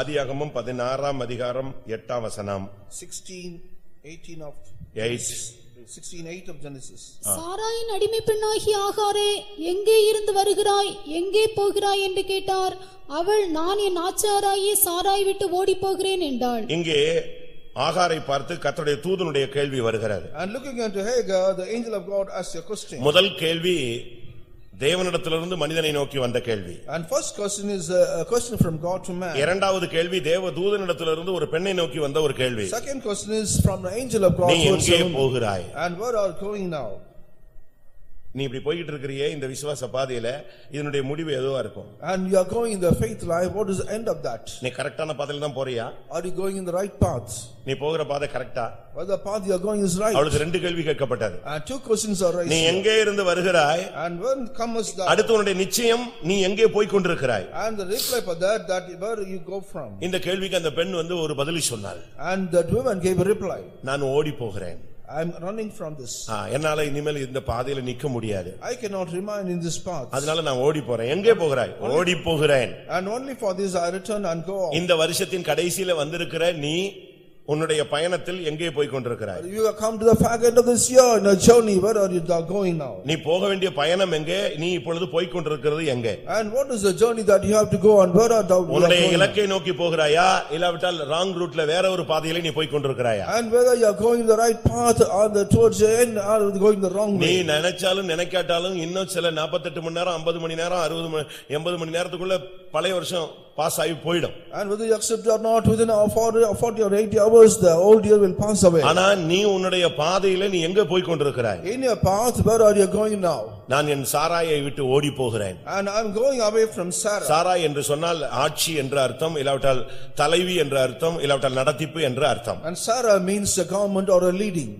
ஆதியாகமம் பதினாறாம் அதிகாரம் எட்டாம் வசனம். 16, 18 of, எயிட் 16, 8 of Genesis. சாராயின் அடிமை பெண்ணாகிய ஆகாரே எங்கே இருந்து வருகிறாய்? எங்கே போகிறாய் என்று கேட்டார். அவள் நான் என் ஆச்சாராயே சாராய் விட்டு ஓடிப் போகிறேன் என்றாள். இங்கே ஆகாரை பார்த்து கர்த்தருடைய தூதனுடைய கேள்வி வருகிறது. And looking unto Hagar, the angel of God asked a question. முதல் கேள்வி தேவனிடத்திலிருந்து மனிதனை நோக்கி வந்த கேள்வி And first question is a a question from God to man. இரண்டாவது கேள்வி தேவ தூதனிடத்திலிருந்து ஒரு பெண்ணை நோக்கி வந்த ஒரு கேள்வி Second question is from the angel of God நீ எங்கே. போகிறாய் And where are you going now? நீ இப்படி போய்கிட்டு இருக்கிறியே இந்த விசுவாச பாதையில இதனுடைய முடிவு எதுவா இருக்கும் And you are going in the faith life, what is the end of that? நீ கரெக்டான பாதையில தான் போறியா Are you going in the right path? நீ போகிற பாதை கரெக்டா Whether the path you are going is right? அவளுக்கு ரெண்டு கேள்வி கேட்கப்பட்டது And two questions are நீ. எங்கே இருந்து வருகிறாய் And when comes the, அடுத்து உன்னுடைய நிச்சயம் நீ எங்கே போய் கொண்டிருக்கிறாய் and the reply for that, that where you go from? இந்த கேள்விக்கு அந்த பெண் வந்து ஒரு பதில் சொன்னாள் And that woman gave a reply. நான் ஓடி போகிறேன் I'm running from this. ஆ, என்னால இனிமேல் இந்த பாதையில நிக்க முடியாது I cannot remain in this path. அதனால நான் ஓடி போறேன் எங்கே போகிறாய் ஓடி போகிறேன் And only for this I return and go. இந்த வருஷத்தின் கடைசியில வந்திருக்கிற நீ உன்னுடைய பயணத்தில் எங்கே போய் கொண்டிருக்கிறாய் You have come to the fag end of this year in a journey, where are you going now? நீ போக வேண்டிய பயணம் எங்கே நீ இப்பொழுது போய் கொண்டிருக்கிறது எங்கே And what is the journey that you have to go and where are thou உன்னுடைய? இலக்கை நோக்கி போகிறாயா இல்லாவிட்டால் ராங் ரூட்ல வேற ஒரு பாதையில நீ போய் கொண்டிருக்கிறாயா And whether you are going the right path or the towards the end or going the wrong நீ way. நினைச்சாலும் நினைக்காட்டாலும் இன்னும் சில 48 மணி நேரம் 50 மணி நேரம் அறுபது மணி எண்பது மணி நேரத்துக்குள்ள பழைய வருஷம் பாஸ் ஆகி போயிடும் And whether you accept or not, within a forty or forty or eighty hours, the old year will pass away. ஆனா நீ உன்னுடைய பாதையில நீ எங்க போய் கொண்டிருக்கிறாய் In your path, where are you going now? நான் என் சாராயை விட்டு ஓடி போகிறேன் And I'm going away from Sarah. Sarai என்று சொன்னால் ஆட்சி என்ற அர்த்தம் இல்லாவிட்டால் தலைவி என்ற அர்த்தம் இல்லாவிட்டால் நடத்திப்பு என்ற அர்த்தம் And Sarah means a government or a leading.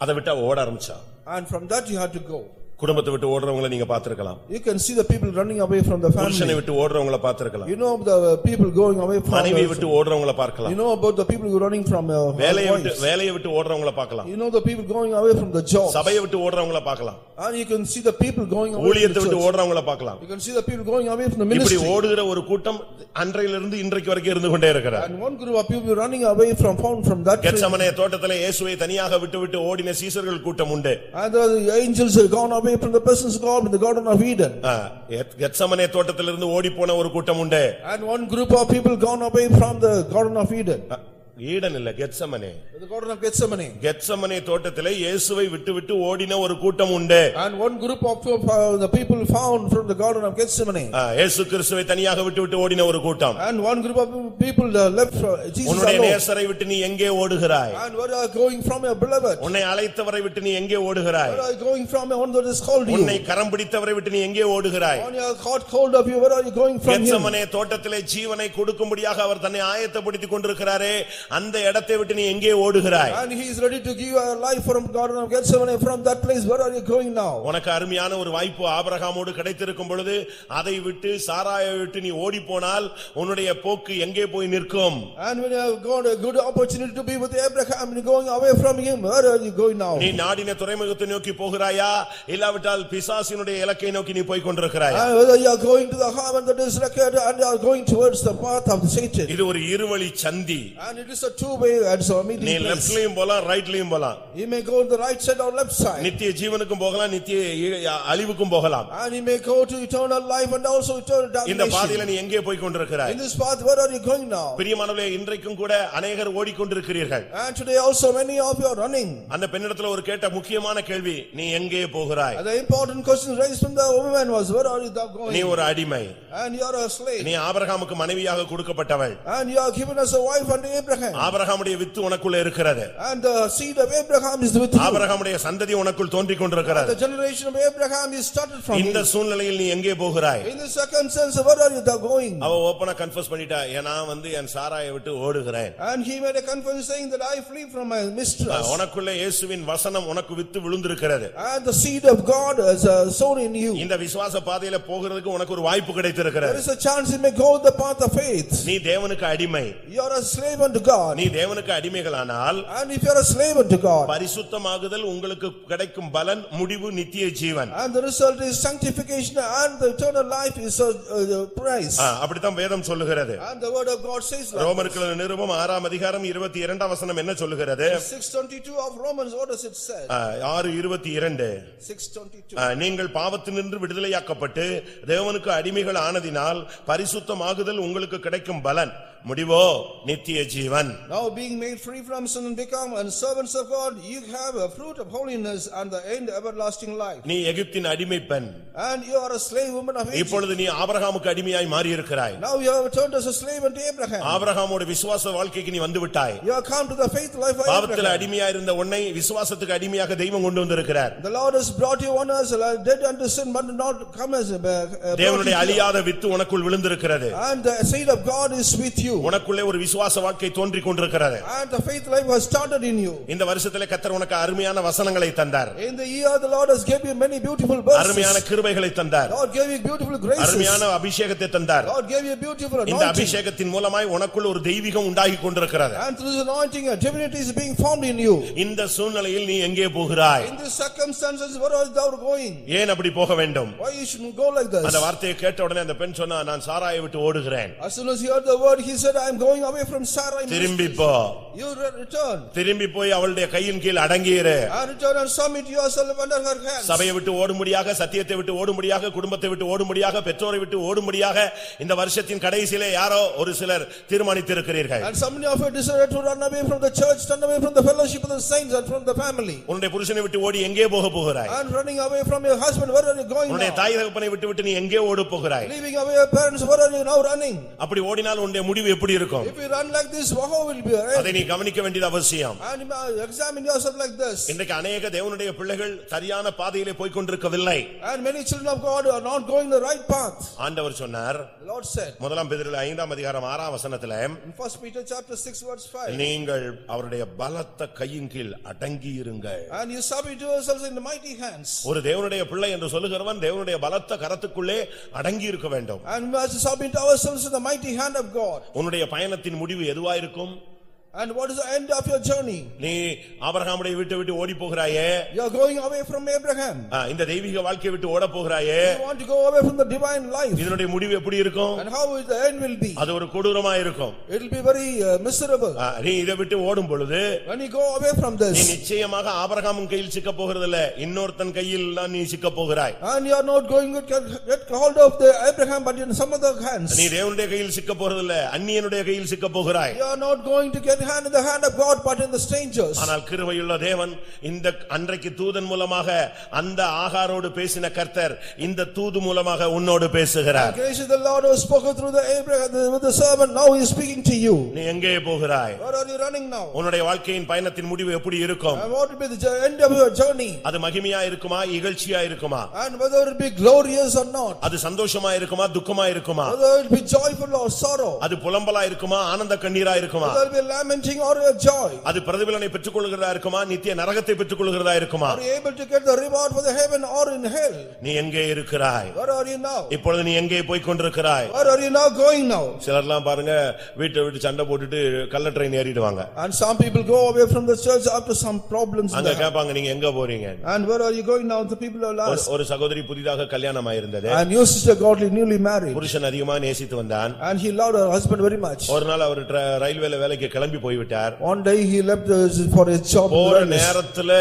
அதை விட்டு அவ ஓட ஆரம்பிச்சா And from that you had to go. குடும்பத்தை விட்டு ஓடுறவங்களை நீங்க பார்த்திருக்கலாம் You can see the people running away from the புருஷனை family. விட்டு ஓடுறவங்களை பார்த்திருக்கலாம் You know the people going away from. மனைவி விட்டு ஓடுறவங்களை You பார்க்கலாம் know about the people who running from uh, வேலையை விட்டு. வேலையை விட்டு ஓடுறவங்களை பார்க்கலாம் You know the people going away from the job. சபையை விட்டு ஓடுறவங்களை பார்க்கலாம் And you can see the people going away from ஊழியத்தை விட்டு. ஓடுறவங்களை பார்க்கலாம் You can see the people going away from the இப்படி ministry. ஓடுகிற ஒரு கூட்டம் அன்றையிலிருந்து இன்றைக்கு வரைக்கும் இருந்து கொண்டே இருக்கிறார் And one group of people running away from, found from that. Gethsemane தோட்டத்திலே இயேசுவை தனியாக விட்டு விட்டு ஓடின சீசர்கள் கூட்டம் உண்டு And the angels gone away from the presence of God in the Garden of Eden. ஆ, கெத்- கெத்சமனே தோட்டத்திலிருந்து ஓடி போன ஒரு கூட்டம் உண்டு And one group of people gone away from the Garden of Eden. Eden இல்ல கெத்சமனே The Garden of Gethsemane. Gethsemane தோட்டத்திலே இயேசுவை விட்டு விட்டு ஓடின ஒரு கூட்டம் உண்டு And one group of uh, the people found from the Garden of Gethsemane. ஆ, இயேசு கிறிஸ்துவை தனியாக விட்டு விட்டு ஓடின ஒரு கூட்டம் And one group of people uh, left uh, Jesus உன்னுடைய alone. நேசரை விட்டு நீ எங்கே ஓடுகிறாய் And where are you going from your beloved? உன்னை அழைத்தவரை விட்டு நீ எங்கே ஓடுகிறாய் Where are you going from one that is called உன்னை you? கரம் பிடித்தவரை விட்டு நீ எங்கே ஓடுகிறாய் On your caught hold of you, where are you going from him? Gethsemane தோட்டத்திலே ஜீவனை கொடுக்கும்படியாக அவர் தன்னை ஆயத்தப்படுத்திக் கொண்டிருக்கிறாரே அந்த இடத்தை விட்டு நீ எங்கே ஓடுகிறாய் And he is ready to give you a life from Garden of Gethsemane. From that place, where are you going now? உனக்கு அருமையான ஒரு வாய்ப்பு ஆபிரகாமோடு கிடைத்திருக்கும் பொழுது அதை விட்டு சாராயை விட்டு நீ ஓடி போனால் உன்னுடைய போக்கு எங்கே போய் நிற்கும் And when you have got a good opportunity to be with Abraham and going away from him, where are you going now? நீ நாடின துறைமுகத்தை நோக்கி போகிறாயா இல்லாவிட்டால் பிசாசினுடைய இலக்கை நோக்கி நீ போய் கொண்டிருக்கிறாயா And whether you are going to the haven that is record and you are going towards the path of Satan. இது ஒரு இருவழி சந்தி And it is a two-way and so a நீ meeting place. லெப்ட்லயும் போலாம் ரைட்லயும் போலாம் He may go to the right side or left side. நித்திய ஜீவனுக்கும் போகலாம் நித்திய அழிவுக்கும் போகலாம் And he may go to eternal life and also eternal இந்த பாதையில. நீ எங்கே போய் கொண்டிருக்கிறாய் In this path, where are you going now? பிரியமானவர்களே இன்றைக்கும் கூட அநேகர் ஓடிக்கொண்டிருக்கிறீர்கள் And today also many of you are running. அந்த பெண்ணிடத்துல ஒரு கேட்ட முக்கியமான கேள்வி நீ எங்கே போகிறாய் And the important question raised from the woman was, where are you thou நீ? ஒரு அடிமை And you are a slave. நீ ஆபிரகாமுக்கு மனைவியாக கொடுக்கப்பட்டவள் And you are given as a wife unto Abraham. ஆபிரகாமுடைய வித்து உனக்குள்ள இருக்கிறது And the seed of Abraham is with you. ஆபிரகாமுடைய சந்ததி உனக்குள் தோன்றிக் கொண்டிருக்கிறது The generation of Abraham is started from இந்த him. சூழ்நிலையில் நீ எங்கே போகிறாய் In the second sense, where are you thou going? அவ ஓப்பனா கன்ஃபர்ஸ் பண்ணிட்டா ஏன்னா வந்து என் சாராயை விட்டு ஓடுகிறேன் And he made a confession saying that I flee from my mistress. உனக்குள்ள இயேசுவின் வசனம் உனக்கு வித்து விழுந்திருக்கிறது And the seed of God is uh, sown in you. இந்த விசுவாச பாதையில போகிறதுக்கு உனக்கு ஒரு வாய்ப்பு There கிடைத்திருக்கிறது is a chance you may go the path of faith. நீ தேவனுக்கு அடிமை You are a slave unto God. நீ தேவனுக்கு அடிமைகளானால் And if you are a slave unto God, பரிசுத்தமாகுதல் உங்களுக்கு கிடைக்கும் பலன் முடிவு நித்திய ஜீவன் and the result is sanctification and the eternal life is a, prize. ஆ, அப்படித்தான் வேதம் சொல்லுகிறது And the word of God says like ரோமர்கள் நிருபம் ஆறாம் அதிகாரம் இருபத்தி இரண்டாம் வசனம் என்ன சொல்லுகிறது six twenty-two of Romans, what does it say? ஆ, ஆறு இருபத்தி இரண்டு Six twenty-two. ஆ, நீங்கள் பாவத்தினின்று விடுதலையாக்கப்பட்டு தேவனுக்கு அடிமைகள் ஆனதினால் பரிசுத்தமாகுதல் உங்களுக்கு கிடைக்கும் பலன் முடிவோ நித்திய ஜீவன் Now being made free from sin and become and servants of God, you have a fruit of holiness and the end everlasting life. நீ எகிப்தின் அடிமை பெண் And you are a slave woman of Egypt. இப்பொழுது நீ ஆபிரகாமுக்கு அடிமையாய் மாறி இருக்கிறாய் Now you have turned as a slave unto Abraham. ஆபிரகாமோட விசுவாச வாழ்க்கைக்கு நீ வந்து விட்டாய் You have come to the faith life of பாவத்தில் Abraham. அடிமையா இருந்த உன்னை விசுவாசத்துக்கு அடிமையாக தெய்வம் கொண்டு வந்திருக்கிறார் The Lord has brought you on as a dead unto sin, but not come as a. uh, brought தேவனுடைய you to- அழியாத வித்து உனக்குள் விழுந்திருக்கிறது And the seed of God is with you. உனக்குள்ளே ஒரு விசுவாச வாழ்க்கை தோன்றிக் கொண்டிருக்கிறது And the faith life has started in you. இந்த வருஷத்திலே கத்தர் உனக்கு அருமையான வசனங்களை தந்தார் In the year, the Lord has given you many beautiful அருமையான verses. கிருபைகளை தந்தார் Lord gave you beautiful graces. அருமையான அபிஷேகத்தை தந்தார் Lord gave you beautiful இந்த anointing. அபிஷேகத்தின் மூலமாய் உனக்குள் ஒரு தெய்வீகம் உண்டாகி கொண்டிருக்கிறது And through this anointing, a divinity is being formed in you. இந்த சூழ்நிலையில் நீ எங்கே போகிறாய் In these circumstances, where are thou going? ஏன் அப்படி போக வேண்டும் Why you shouldn't go like அந்த this? வார்த்தையை கேட்ட உடனே அந்த பெண் சொன்னா நான் சாராயை விட்டு ஓடுகிறேன் As soon as he heard the word, he said, I am going away from Sarah. I திரும்பி போ You re- return. திரும்பி போய் அவளுடைய கையின் கீழ் அடங்கியிரு And return and submit yourself under her hands. சபையை விட்டு ஓடும்படியாக சத்தியத்தை விட்டு ஓடும்படியாக குடும்பத்தை விட்டு ஓடும்படியாக பெற்றோரை விட்டு ஓடும்படியாக இந்த வருஷத்தின் கடைசியிலே யாரோ ஒரு சிலர் தீர்மானித்திருக்கிறீர்கள் And so many of you decided to run away from the church, run away from the fellowship of the saints and from the family. உன்னுடைய புருஷனை விட்டு ஓடி எங்கே போக போகிறாய் And running away from your husband, where are you going உன்னுடைய now? தாய் தகப்பனை விட்டு விட்டு நீ எங்கே ஓடு போகிறாய் Leaving away your parents, where are you now running? அப்படி ஓடினால் உன்னுடைய முடிவு எப்படி இருக்கும் If you run like this, how will be? right? அதை நீ கவனிக்க வேண்டியது அவசியம் And uh, examine yourself like this. இன்றைக்கு அநேக தேவனுடைய பிள்ளைகள் சரியான பாதையிலே போய்க் கொண்டிருக்கவில்லை And many children of God are not going the right path. ஆண்டவர் சொன்னார் Lord said முதலாம் பெதிரில் ஐந்தாம் அதிகாரம் ஆறாம் வசனத்துல in first Peter chapter six verse five. நீங்கள் அவருடைய பலத்த கையின் கீழ் அடங்கி இருங்கள் And you submit yourselves in the mighty hands. ஒரு தேவனுடைய பிள்ளை என்று சொல்லுகிறவன் தேவனுடைய பலத்த கரத்துக்குள்ளே அடங்கி இருக்க வேண்டும் And we must submit ourselves in the mighty hand of God. உன்னுடைய பயணத்தின் முடிவு எதுவாயிருக்கும்? And what is the end of your journey? நீ ஆபிரகாமுடைய வீட்டை விட்டு ஓடி போகிறாயே You are going away from Abraham. இந்த தெய்வீக வாழ்க்கையை விட்டு ஓட போகிறாயே You want to go away from the divine life. இதனுடைய முடிவு எப்படி இருக்கும் And how is the end will be? அது ஒரு கொடூரமா இருக்கும் It will be very uh, miserable. நீ இதை விட்டு ஓடும் பொழுது When you go away from நீ this. நிச்சயமாக ஆபிரகாமின் கையில் சிக்க போகிறதில்ல இன்னொருத்தன் கையில் தான் நீ சிக்க போகிறாய் And you are not going to get, hold of the Abraham but in some other hands. நீ தேவனுடைய கையில் சிக்க போறதில்ல அந்நியனுடைய கையில் சிக்க போகிறாய் You are not going to get hand in the hand of God but in the strangers. ஆனால் கிருபையுள்ள தேவன் இந்த அன்றைக்கு தூதன் மூலமாக அந்த ஆகாரோடு பேசின கர்த்தர் இந்த தூது மூலமாக உன்னோடு பேசுகிறார் Gracious the Lord who spoke through the Abraham with the servant now he is speaking to you. நீ எங்கே போகிறாய் Where are you running now? உன்னுடைய வாழ்க்கையின் பயணத்தின் முடிவு எப்படி இருக்கும் And what will be the jour- end of your journey? அது மகிமையா இருக்குமா இகழ்ச்சியா இருக்குமா And whether it be glorious or not. அது சந்தோஷமா இருக்குமா துக்கமா இருக்குமா Whether it be joyful or sorrow. அது புலம்பலா இருக்குமா ஆனந்த கண்ணீரா இருக்குமா Whether it be lamenting or a joy. அது பிரதிபலனை பெற்றுக் கொள்கிறதா இருக்குமா நித்திய நரகத்தை பெற்றுக் கொள்கிறதா இருக்குமா Are you able to get the reward for the heaven or in hell? நீ எங்கே இருக்கிறாய் Where are you now? இப்பொழுது நீ எங்கே போய் கொண்டிருக்கிறாய் Where are you now going now? சிலர்லாம் பாருங்க வீட்டை விட்டு சண்டை போட்டுட்டு கள்ள train ஏறிடுவாங்க And some people go away from the church after some problems in அங்க the house. கேட்பாங்க நீங்க எங்க போறீங்க And where are you going now? The people are ஒரு- lost. ஒரு சகோதரி புதிதாக கல்யாணம் ஆயிருந்தது And your sister godly newly married. புருஷன் அதிகமா நேசித்து வந்தான் And he loved her husband very much. ஒரு நாள் அவர் ட்ர- ரயில்வேல வேலைக்கு கிளம்பி போய்விட்டார் One day he left uh, for his job. in போற Venice. நேரத்துல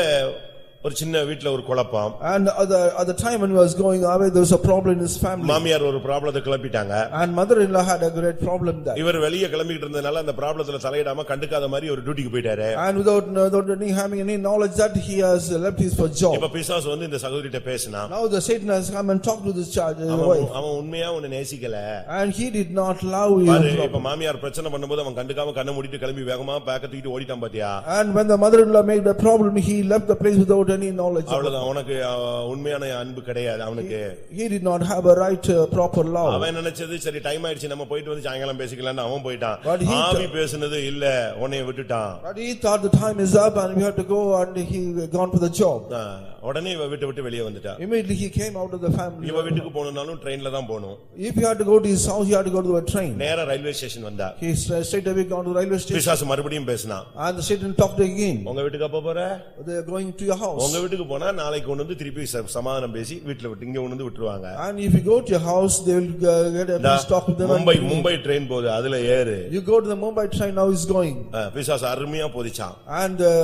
ஒரு சின்ன வீட்டுல ஒரு குழப்பம் And at the, at the time when he was going away, there was a problem in his family. மாமியார் ஒரு ப்ராப்ளத்தை கிளப்பிட்டாங்க And mother-in-law had a great problem there. இவர் வெளியே கிளம்பிட்டு இருந்ததுனால அந்த ப்ராப்ளத்துல தலையிடாம கண்டுக்காத மாதிரி ஒரு டியூட்டிக்கு போயிட்டாரு And without, without any, having any knowledge that he has left his for job. இப்ப பிசாசு வந்து இந்த சகோதரிட்ட பேசினான் Now the Satan has come and talked to this child, uh, அவன் wife. அவன் உண்மையா உன்னை நேசிக்கல And he did not love பாரு, you. இப்ப மாமியார் பிரச்சனை பண்ணும்போது அவன் கண்டுக்காம கண்ணை மூடிட்டு கிளம்பி வேகமா பேக்க தூக்கிட்டு ஓடிட்டான் பாத்தியா And when the mother-in-law made the problem, he left the place without any knowledge. of- அவ்வளவுதான் உனக்கு அஹ், உண்மையான அன்பு கிடையாது அவனுக்கு He did not have a right, uh, proper love. அவன் நினைச்சது சரி டைம் ஆயிடுச்சு நம்ம போயிட்டு வந்து சாயங்காலம் பேசிக்கலாம்னு அவன் போயிட்டான் But he- ஆவி பேசுனது இல்ல உன்னைய விட்டுட்டான் But he thought the time is up and we have to go and he gone for the job. அஹ், உடனே இவ விட்டு விட்டு வெளியே வந்துட்டான் Immediately he came out of the family. இவ வீட்டுக்கு போகணும்னாலும் ட்ரெயின்ல தான் போகணும் If he had to go to his house, he had to go to a train. நேரா ரயில்வே ஸ்டேஷன் வந்தா He stra- straight away gone to the railway station பிசாசு மறுபடியும் பேசினான் and Satan talked again. உங்க வீட்டுக்கு அப்ப போற They are going to your house. உங்க வீட்டுக்கு போனா நாளைக்கு கொண்டு வந்து திருப்பி சமாதானம் பேசி வீட்டுல விட்டு இங்க கொண்டு வந்து விட்டுருவாங்க And if you go to your house, they will uh, get a இந்தா, peace talk with them. and Mumbai. Mumbai train போகுது அதுல ஏறு You go to the Mumbai train, now he's going. அஹ், பிசாசு அருமையா போதிச்சான் And uh,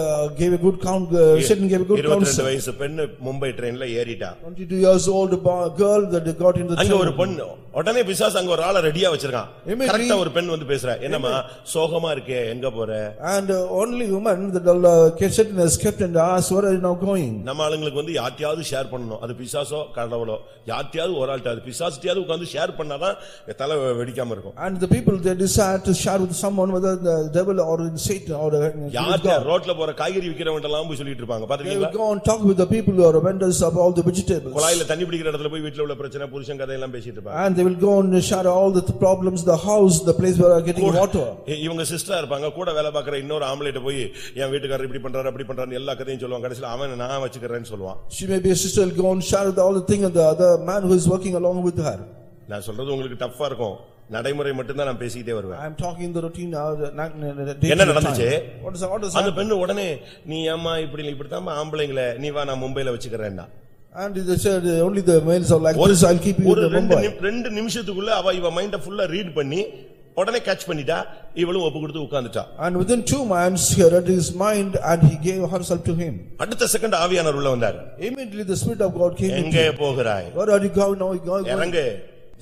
gave a good count, uh, Satan gave a good இருபத்தி ரெண்டு counsel. வயசு பெண்ணு மும்பை ட்ரெயின்ல ஏறிட்டா 22 years old bo- girl that got in the அங்க ஒரு. பொண்ணு உடனே பிசாசு அங்க ஒரு ஆளை ரெடியா வச்சிருக்கான் Immediately- கரெக்டா ஒரு பெண் வந்து பேசுறா என்னம்மா சோகமா இருக்கே எங்க போற And uh, only woman that uh, Satan has kept and asked, where are you now going? நம்ம ஆளுங்களுக்கு வந்து யார்ட்டையாவது ஷேர் பண்ணணும். அது பிசாசோ கடவுளோ. யார்ட்டையாவது ஒரு ஆள்கிட்ட அது பிசாசிட்டியாவது உட்கார்ந்து ஷேர் பண்ணாதான் தலை வெடிக்காம இருக்கும். And the people they desire to share with someone whether the devil or in Satan or uh, God. ரோட்ல போற காய்கறி விக்கிறவன்ட்ட எல்லாம் போய் சொல்லிட்டு இருப்பாங்க. பாத்தீங்களா go and talk with the people who are vendors of all the vegetables. குழாயில தண்ணி பிடிக்கிற இடத்துல போய் வீட்டுல உள்ள பிரச்சனை புருஷன் கதையெல்லாம் பேசிட்டு இருப்பாங்க. And they will go and share all the problems, the house, the place where are getting water. இவங்க சிஸ்டரா இருப்பாங்க. கூட வேலை பார்க்கற இன்னொரு ஆம்பளைட்ட போய் என் வீட்டுக்காரர் இப்படி பண்றாரு அப்படி பண்றாரு எல்லா கதையும் சொல்லுவாங்க. கடைசியில அவன் நான் வச்சுக்கிறேன்னு சொல்லுவான் She may be a sister, will go and share with all the thing and the other man who is working along with her. நான் சொல்றது உங்களுக்கு டஃப்பா இருக்கும் நடைமுறை மட்டும்தான் நான் பேசிக்கிட்டே வருவேன் I am talking the routine now, the night, the day. என்ன நடந்துச்சு? time. What is, what is அந்த? பெண்ணு உடனே நீ ஏம்மா இப்படி இப்படித்தான் ஆம்பளைங்கள நீ வா நான் மும்பைல வச்சுக்கிறேன்னா And they said, uh, only the males are like this, I'll keep you ஒரு in the ரெண்டு Mumbai. நிமி- ரெண்டு நிமிஷத்துக்குள்ள அவ இவ மைண்ட ஃபுல்லா ரீட் பண்ணி உடனே கேட்ச் பண்ணிட்டா இவளும் ஒப்பு கொடுத்து உட்கார்ந்துட்டா And within two months, he read his mind and he gave herself to him. அடுத்த செகண்ட் ஆவியானவர் உள்ள வந்தார் Immediately the spirit of God came into எங்கே him. போகிறாய் Where are you going now? You go- go- இறங்கு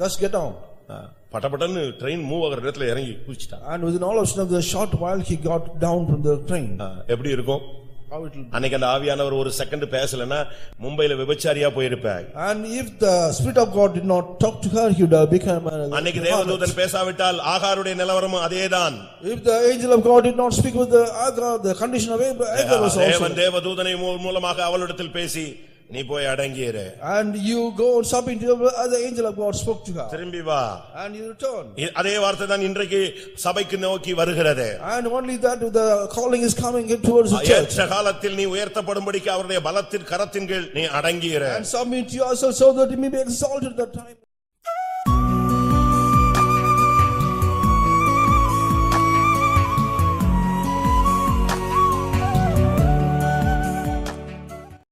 Just get down. ஆ, பட்டபட்டன்னு train move ஆகிற இடத்துல இறங்கி குதிச்சிட்டான் And within all of the short while, he got down from the train. ஆ, எப்படி இருக்கும் How it will அன்னைக்கு அந்த ஆவியானவர் ஒரு செகண்ட் பேசலன்னா மும்பைல விபச்சாரியா And if the spirit of God did not talk to her, he would have become a அன்னைக்கு. தேவதூதன் பேசாவிட்டால் ஆகாருடைய நிலவரமும் அதேதான் If the angel of God did not speak with the Agar, the condition of Ab- Agar was தேவன். தேவதூதனை மூலமாக அவளிடத்தில் பேசி நீ போய் அடங்கியிரு And you go and submit to the other angel of God spoke to her. திரும்பி வா And you return. இ- அதே வார்த்தை தான் இன்றைக்கு சபைக்கு நோக்கி வருகிறது And only that the calling is coming in towards the church. ஏற்ற காலத்தில் நீ உயர்த்தப்படும்படிக்கு அவருடைய பலத்தின் கரத்தின் கீழ் நீ அடங்கியிரு And submit yourself so that you may be exalted at that time.